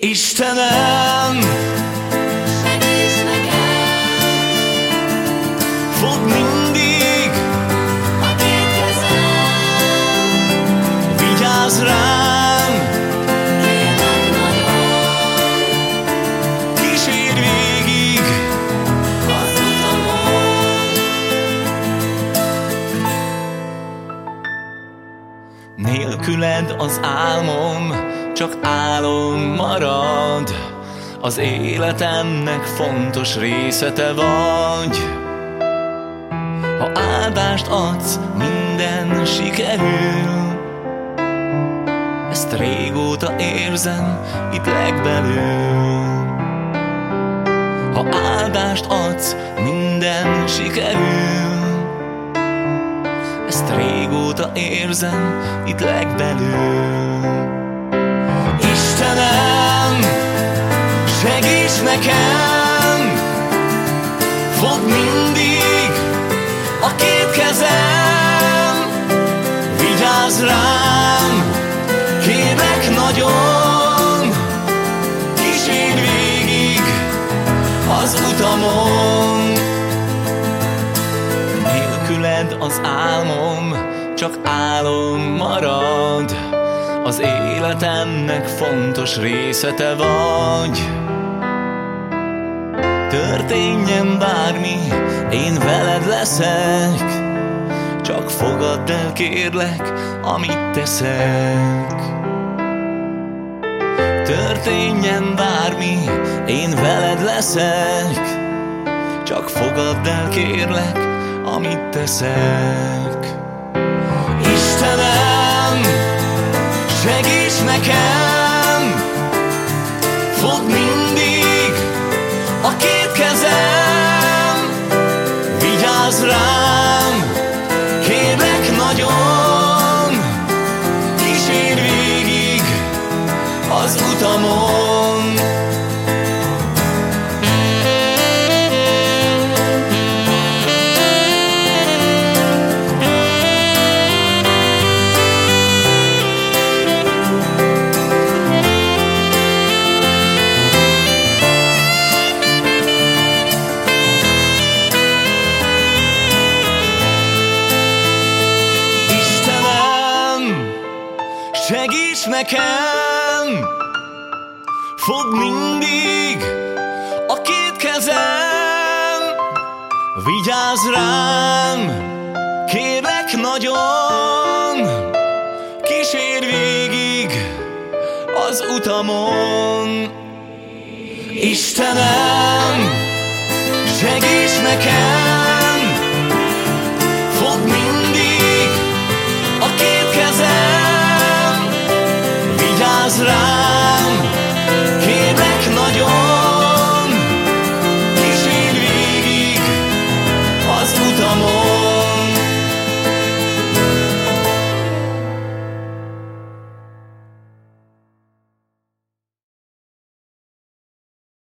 Istenem, Segíts nekem, fog mindig, a két kezem, vigyázz rám, kérlek nagyon, kísér végig, az utamon. Nélküled az álmom csak álom marad, az életemnek fontos része te vagy. Ha áldást adsz, minden sikerül, ezt régóta érzem itt legbelül. Ha áldást adsz, minden sikerül, ezt régóta érzem itt legbelül. Nekem, fog mindig a két kezem, vigyázz rám, kérlek nagyon, kísérj végig az utamon. Nélküled az álmom csak álom marad, az életemnek fontos része te vagy. Történjen bármi, én veled leszek, csak fogadd el kérlek, amit teszek. Történjen bármi, én veled leszek, csak fogadd el kérlek, amit teszek. Istenem, segíts nekem, rám, kérlek nagyon, kísér végig az utamon. Segíts nekem, fog mindig a két kezem, vigyázz rám, kérlek nagyon, kísér végig az utamon. Istenem, segíts nekem, nas.